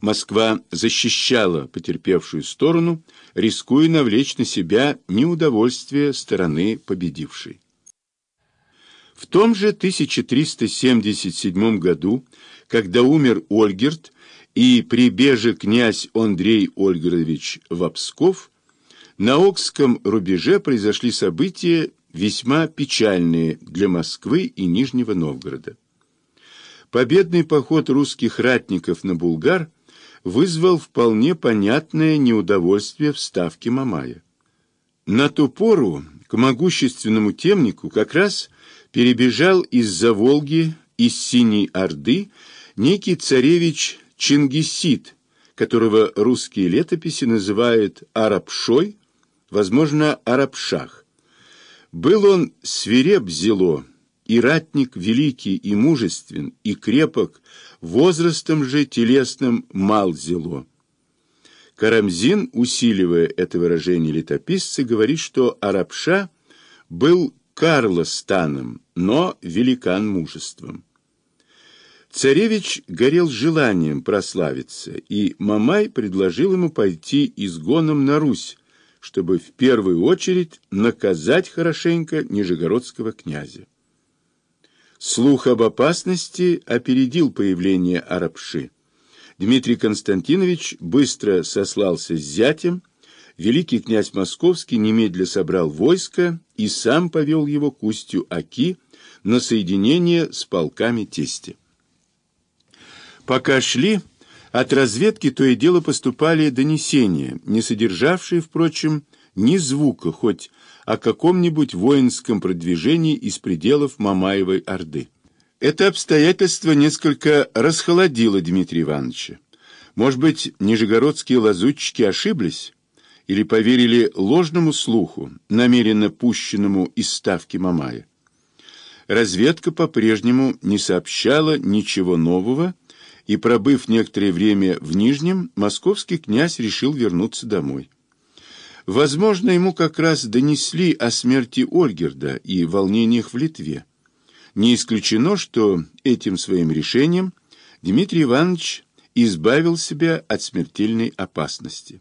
Москва защищала потерпевшую сторону, рискуя навлечь на себя неудовольствие стороны победившей. В том же 1377 году, когда умер Ольгерт и прибеже князь Андрей Ольгерович Вапсков, на Окском рубеже произошли события весьма печальные для Москвы и Нижнего Новгорода. Победный поход русских ратников на Булгар вызвал вполне понятное неудовольствие в ставке Мамая. На ту пору к могущественному темнику как раз перебежал из-за Волги, из Синей Орды, некий царевич Чингисид, которого русские летописи называют Арабшой, возможно, Арабшах. Был он свиреп зело, и ратник великий и мужествен, и крепок, возрастом же телесным мал зело. Карамзин, усиливая это выражение летописца, говорит, что Арабша был Карлостаном, но великан мужеством. Царевич горел желанием прославиться, и Мамай предложил ему пойти изгоном на Русь, чтобы в первую очередь наказать хорошенько нижегородского князя. Слух об опасности опередил появление Арабши. Дмитрий Константинович быстро сослался с зятем, великий князь Московский немедля собрал войско и сам повел его к устью Аки на соединение с полками тести. Пока шли, от разведки то и дело поступали донесения, не содержавшие, впрочем, ни звука, хоть о каком-нибудь воинском продвижении из пределов Мамаевой Орды. Это обстоятельство несколько расхолодило Дмитрия Ивановича. Может быть, нижегородские лазутчики ошиблись или поверили ложному слуху, намеренно пущенному из ставки Мамая. Разведка по-прежнему не сообщала ничего нового, и, пробыв некоторое время в Нижнем, московский князь решил вернуться домой. Возможно, ему как раз донесли о смерти Ольгерда и волнениях в Литве. Не исключено, что этим своим решением Дмитрий Иванович избавил себя от смертельной опасности.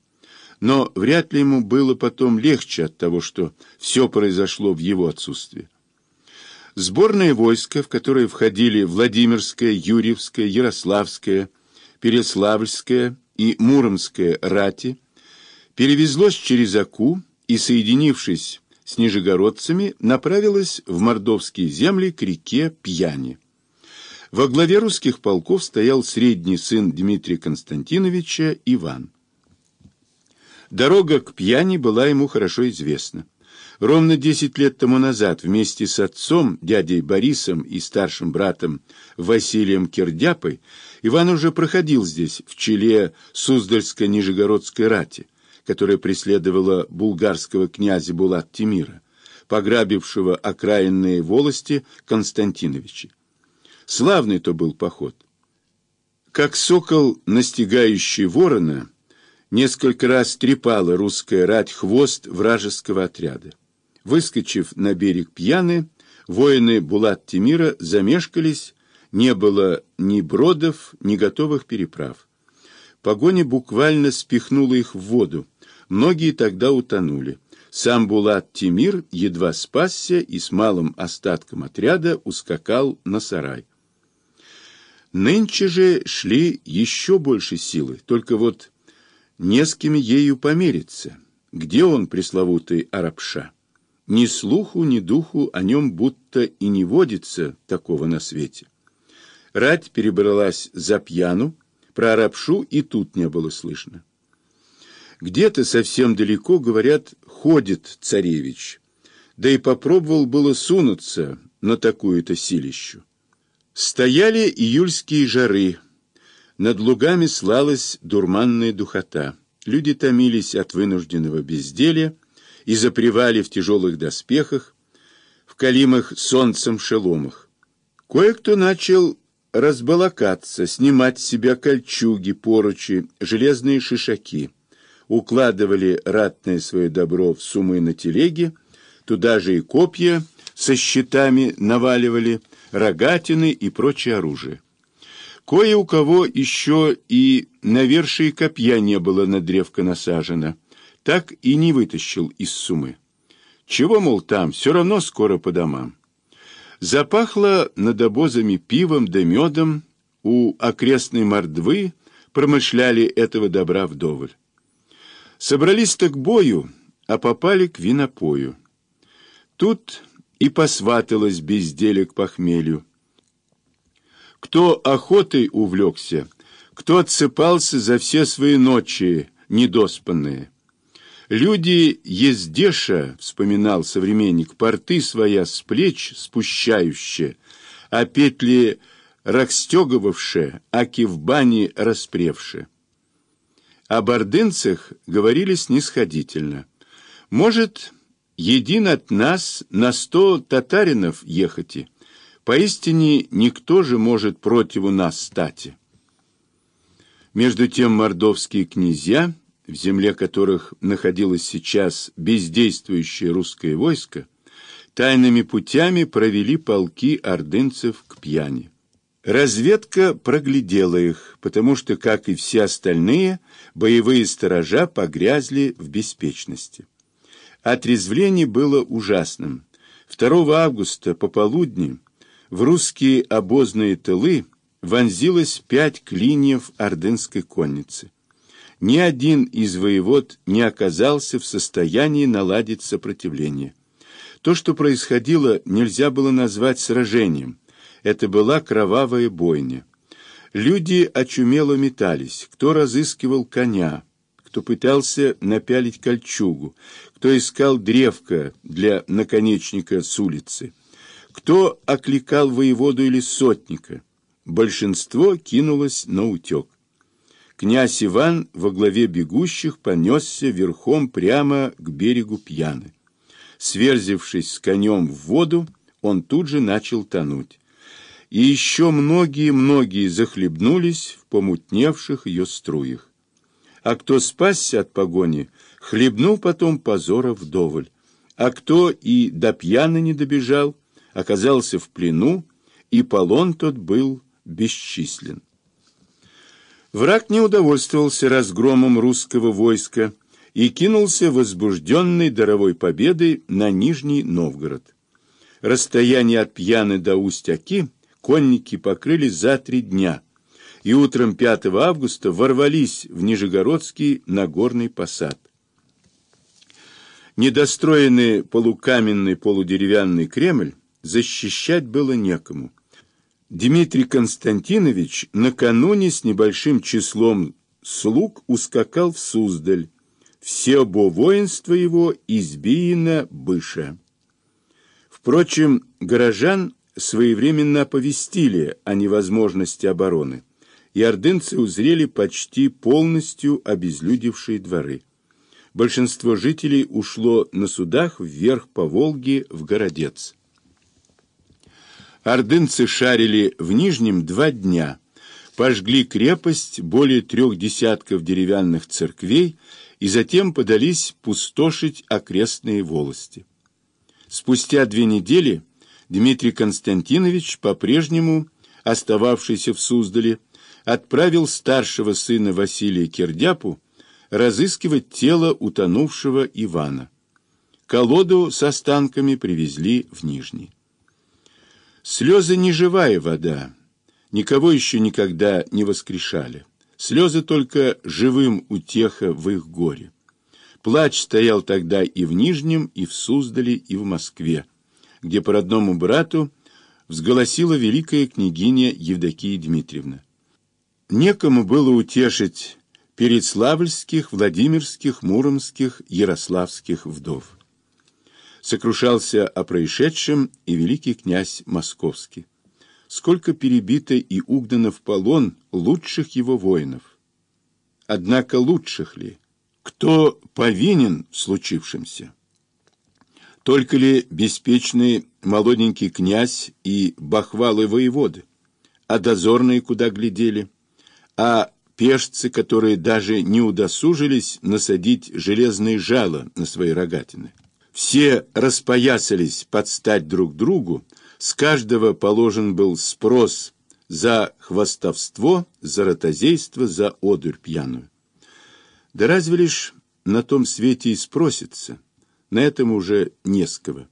Но вряд ли ему было потом легче от того, что все произошло в его отсутствии. Сборное войско, в которое входили Владимирская, Юрьевская, Ярославская, Переславльская и Муромская рати, перевезлось через Аку и, соединившись с нижегородцами, направилось в мордовские земли к реке Пьяни. Во главе русских полков стоял средний сын Дмитрия Константиновича Иван. Дорога к Пьяни была ему хорошо известна. Ровно десять лет тому назад вместе с отцом, дядей Борисом и старшим братом Василием Кирдяпой Иван уже проходил здесь, в челе Суздальско-Нижегородской рати которая преследовала булгарского князя Булат-Тимира, пограбившего окраинные волости Константиновича. Славный то был поход. Как сокол, настигающий ворона, несколько раз трепала русская рать хвост вражеского отряда. Выскочив на берег пьяны, воины Булат-Тимира замешкались, не было ни бродов, ни готовых переправ. Погоня буквально спихнула их в воду, Многие тогда утонули. Сам Булат Тимир едва спасся и с малым остатком отряда ускакал на сарай. Нынче же шли еще больше силы, только вот не с кем ею помериться. Где он, пресловутый Арабша? Ни слуху, ни духу о нем будто и не водится такого на свете. Рать перебралась за пьяну, про Арабшу и тут не было слышно. Где-то совсем далеко, говорят, ходит царевич. Да и попробовал было сунуться на такую-то силищу. Стояли июльские жары. Над лугами слалась дурманная духота. Люди томились от вынужденного безделия и запревали в тяжелых доспехах, в калимых солнцем шеломах. Кое-кто начал разбалакаться, снимать с себя кольчуги, поручи, железные шишаки укладывали ратное свое добро в сумы на телеге, туда же и копья со щитами наваливали, рогатины и прочее оружие. Кое у кого еще и навершие копья не было на древко насажено, так и не вытащил из сумы. Чего, мол, там, все равно скоро по домам. Запахло над обозами пивом да медом, у окрестной мордвы промышляли этого добра вдоволь. Собрались-то к бою, а попали к винопою. Тут и посваталось безделие к похмелью. Кто охотой увлекся, кто отсыпался за все свои ночи недоспанные. Люди ездеша, вспоминал современник, порты своя с плеч спущающие, а петли ракстеговавшие, аки в бане распревшие. О бордынцах говорили снисходительно. Может, един от нас на сто татаринов ехати, поистине никто же может противу нас стати. Между тем мордовские князья в земле которых находилось сейчас бездействующее русское войско, тайными путями провели полки ордынцев к пьяни. Разведка проглядела их, потому что, как и все остальные, боевые сторожа погрязли в беспечности. Отрезвление было ужасным. 2 августа пополудни в русские обозные тылы вонзилось пять клиньев ордынской конницы ни один из воевод не оказался в состоянии наладить сопротивление. То, что происходило, нельзя было назвать сражением. Это была кровавая бойня. Люди очумело метались, кто разыскивал коня, кто пытался напялить кольчугу, кто искал древко для наконечника с улицы, кто окликал воеводу или сотника. Большинство кинулось на утек князь Иван во главе бегущих понесся верхом прямо к берегу Пьяны. Сверзившись с конем в воду, он тут же начал тонуть. И еще многие-многие захлебнулись в помутневших ее струях. А кто спасся от погони, хлебнул потом позора вдоволь. А кто и до пьяны не добежал, оказался в плену, и полон тот был бесчислен. Враг не удовольствовался разгромом русского войска и кинулся возбужденной даровой победой на Нижний Новгород. Расстояние от Пьяны до Усть-Оки конники покрыли за три дня, и утром 5 августа ворвались в Нижегородский Нагорный посад. Недостроенный полукаменный полудеревянный Кремль защищать было некому. Дмитрий Константинович накануне с небольшим числом слуг ускакал в Суздаль. Все бо воинство его избиено быша. Впрочем, горожан своевременно оповестили о невозможности обороны, и ордынцы узрели почти полностью обезлюдевшие дворы. Большинство жителей ушло на судах вверх по Волге в Городец. Ордынцы шарили в Нижнем два дня, пожгли крепость, более трех десятков деревянных церквей и затем подались пустошить окрестные волости. Спустя две недели Дмитрий Константинович, по-прежнему остававшийся в Суздале, отправил старшего сына Василия Кирдяпу разыскивать тело утонувшего Ивана. Колоду с останками привезли в Нижний. Слезы не живая вода, никого еще никогда не воскрешали. Слезы только живым утеха в их горе. Плач стоял тогда и в Нижнем, и в Суздале, и в Москве, где по родному брату взголосила великая княгиня Евдокия Дмитриевна. Некому было утешить передславльских, владимирских, муромских, ярославских вдов сокрушался о происшедшем и великий князь Московский. Сколько перебито и угнано в полон лучших его воинов. Однако лучших ли? Кто повинен в случившемся? Только ли беспечный молоденький князь и бахвалы воеводы? А дозорные куда глядели? А пешцы, которые даже не удосужились насадить железные жало на свои рогатины? Все распоясались под стать друг другу, с каждого положен был спрос за хвастовство, за ротозейство, за одурь пьяную. Да разве лишь на том свете и спросится, на этом уже не.